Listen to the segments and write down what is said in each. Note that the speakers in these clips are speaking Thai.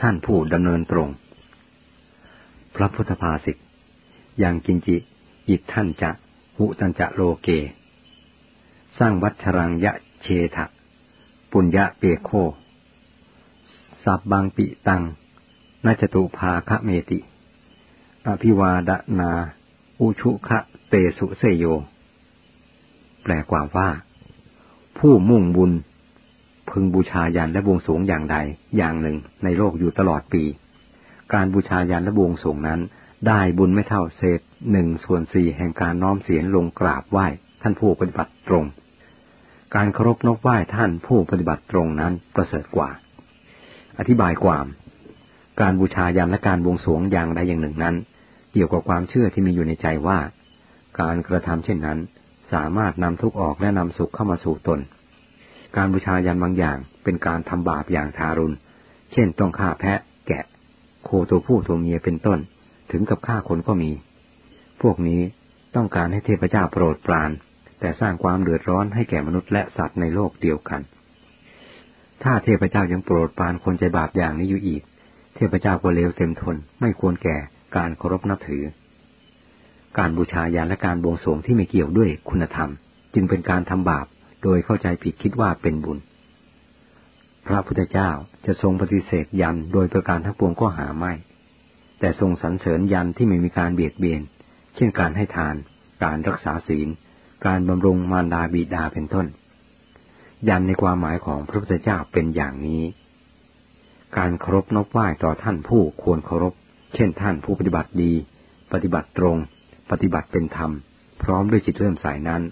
ท่านผู้ดำเนินตรง พระพุทธภาษิตยังกินจิอิท่านจะหุตันจะโลเก สร้างวัชรังยะเชทะปุญญะเปโคสับบางปิตังนาจตุภาคะเมติ อภิวาดนา อุชุคะเตสุเสโย แปลความว่า ผู้มุ่งบุญ พึงบูชายันและบวงสวงอย่างใดอย่างหนึ่งในโลกอยู่ตลอดปี การบูชายันและบวงสวงนั้น ได้บุญไม่เท่าเศษหนึ่งส่วนสี่แห่งการน้อมเสียงลงกราบไหว้ท่านผู้ปฏิบัติตรง การเคารพนกไหว้ท่านผู้ปฏิบัติตรงนั้นประเสริฐกว่า อธิบายความ การบูชายันและการบวงสวงอย่างใดอย่างหนึ่งนั้น เกี่ยวกับความเชื่อที่มีอยู่ในใจว่า การกระทำเช่นนั้น สามารถนำทุกข์ออกและนำสุขเข้ามาสู่ตน การบูชายันบางอย่างเป็นการทำบาปอย่างทารุณ เช่นต้องฆ่าแพะ แกะ โคตัวผู้ตัวเมียเป็นต้น ถึงกับฆ่าคนก็มี พวกนี้ต้องการให้เทพเจ้าโปรดปราน แต่สร้างความเดือดร้อนให้แก่มนุษย์และสัตว์ในโลกเดียวกัน ถ้าเทพเจ้ายังโปรดปรานคนใจบาปอย่างนี้อยู่อีก เทพเจ้าก็เลวเต็มทนไม่ควรแก่การเคารพนับถือ การบูชายันและการบวงสรวงที่ไม่เกี่ยวด้วยคุณธรรม จึงเป็นการทำบาป โดยเข้าใจผิดคิดว่าเป็นบุญ พระพุทธเจ้าจะทรงปฏิเสธยันโดยประการทั้งปวงก็หาไม่ แต่ทรงสรรเสริญยันที่ไม่มีการเบียดเบียน เช่นการให้ทาน การรักษาศีล การบำรุงมารดาบิดาเป็นต้น ยันในความหมายของพระพุทธเจ้าเป็นอย่างนี้ การเคารพนอบไหว้ต่อท่านผู้ควรเคารพ เช่นท่านผู้ปฏิบัติดี ปฏิบัติตรง ปฏิบัติเป็นธรรม พร้อมด้วยจิตเริ่มสายนั้น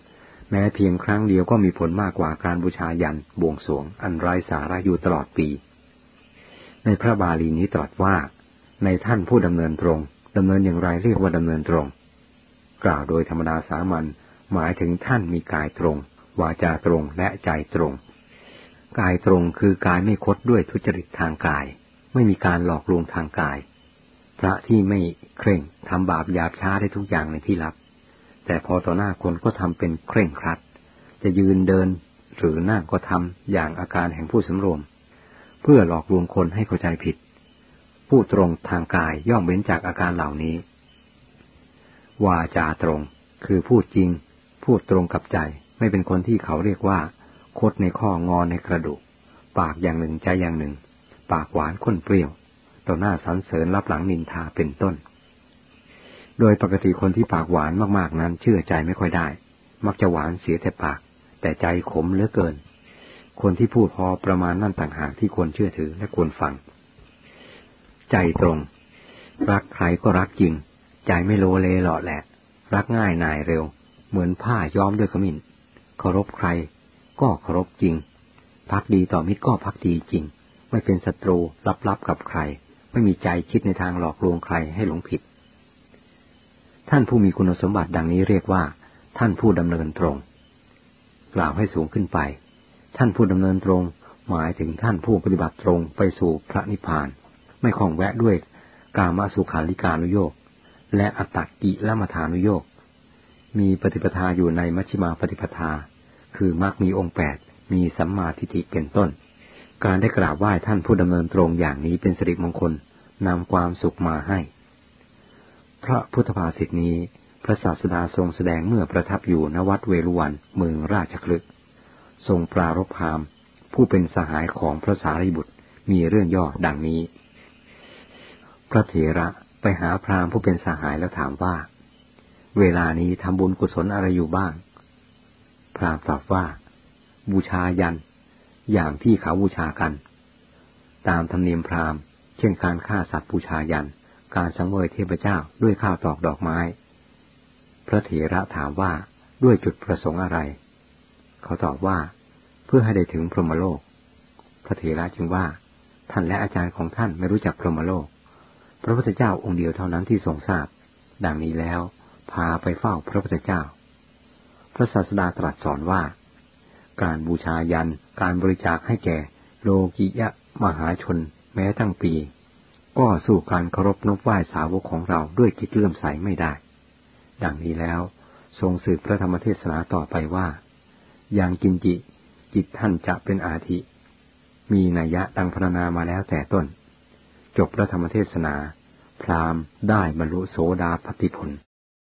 แม้เพียงครั้งเดียวก็มีผลมากกว่าการบูชายันบวงสวง อันไร้สาระอยู่ตลอดปี ในพระบาลีนี้ตรัสว่า ในท่านผู้ดำเนินตรงดำเนินอย่างไรเรียกว่าดำเนินตรง กล่าวโดยธรรมดาสามัญหมายถึงท่านมีกายตรง วาจาตรงและใจตรง กายตรงคือกายไม่คดด้วยทุจริตทางกาย ไม่มีการหลอกลวงทางกาย พระที่ไม่เคร่งทำบาปหยาบช้าได้ทุกอย่างในที่ลับ แต่พอต่อหน้าคนก็ทำเป็นเคร่งครัด จะยืนเดินหรือนั่งก็ทำอย่างอาการแห่งผู้สำรวม เพื่อหลอกลวงคนให้เข้าใจผิด ผู้ตรงทางกายย่อมเว้นจากอาการเหล่านี้ วาจาตรงคือพูดจริง พูดตรงกับใจไม่เป็นคนที่เขาเรียกว่า คดในข้องอในกระดูก ปากอย่างหนึ่งใจอย่างหนึ่ง ปากหวานข้นเปรี้ยว ต่อหน้าสรรเสริญรับหลังนินทาเป็นต้น โดยปกติคนที่ปากหวานมากๆนั้น เชื่อใจไม่ค่อยได้ มักจะหวานเสียแต่ปาก แต่ใจขมเหลือเกิน คนที่พูดพอประมาณนั่นต่างหากที่ควรเชื่อถือและควรฟัง ใจตรง รักใครก็รักจริง ใจไม่โลเลหล่อแหละ รักง่ายนายเร็ว เหมือนผ้าย้อมด้วยขมิ้นเคารพใคร ก็เคารพจริงพักดีต่อมิตรก็พักดีจริง ไม่เป็นศัตรูลับๆกับใคร ไม่มีใจคิดในทางหลอกลวงใครให้หลงผิด ท่านผู้มีคุณสมบัติดังนี้เรียกว่า ท่านผู้ดำเนินตรง กล่าวให้สูงขึ้นไป ท่านผู้ดำเนินตรง หมายถึงท่านผู้ปฏิบัติตรงไปสู่พระนิพพาน ไม่คล้องแวะด้วย กามาสุขาริการุโยกและอัตตกิละมทานุโยกมีปฏิปทาอยู่ในมัชฌิมาปฏิปทา คือมรรคมีองค์แปดมีสัมมาทิฏฐิเป็นต้น การได้กราบไหว้ท่านผู้ดำเนินตรงอย่างนี้เป็นสิริมงคลนำความสุขมาให้ พระพุทธภาษิตนี้ พระศาสดาทรงแสดงเมื่อประทับอยู่ณวัดเวรุวันเมืองราชคลึกทรงปรารภพามผู้เป็นสหายของพระสารีบุตรมีเรื่องย่อดังนี้ พระเถระไปหาพราหมณ์ผู้เป็นสหายแล้วถามว่า เวลานี้ทำบุญกุศลอะไรอยู่บ้าง พราหมณ์ตอบว่า บูชายัน อย่างที่เขาบูชากัน ตามธรรมเนียมพราหมณ์ เช่นการฆ่าสัตว์บูชายัน การสังเวยเทพเจ้าด้วยข้าวตอกดอกไม้ พระเถระถามว่าด้วยจุดประสงค์อะไร เขาตอบว่าเพื่อให้ได้ถึงพรหมโลก พระเถระจึงว่า ท่านและอาจารย์ของท่านไม่รู้จักพรหมโลก พระพุทธเจ้าองค์เดียวเท่านั้นที่ทรงทราบ ดังนี้แล้ว พาไปเฝ้าพระพุทธเจ้า พระศาสดาตรัสสอนว่า การบูชายัน การบริจาคให้แก่ โลกิยะมหาชน แม้ตั้งปี ก็สู้การเคารพนบไหว้สาวกของเราด้วยจิตเลื่อมใสไม่ได้ ดังนี้แล้วทรงสืบพระธรรมเทศนาต่อไปว่าอย่างกินจิ จิตท่านจะเป็นอาธิ มีนัยยะดังพรรณนามาแล้วแต่ต้น จบพระธรรมเทศนา พราหมณ์ได้บรรลุโสดาปฏิผล